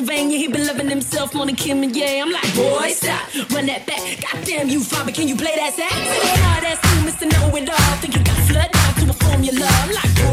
Pennsylvania. he been loving himself more than Kim and yeah. I'm like, boy, stop, run that back. Goddamn you, father, can you play that sax? Hard ass you, Mr. Know It All, think you got flood down to a formula. I'm like, boy,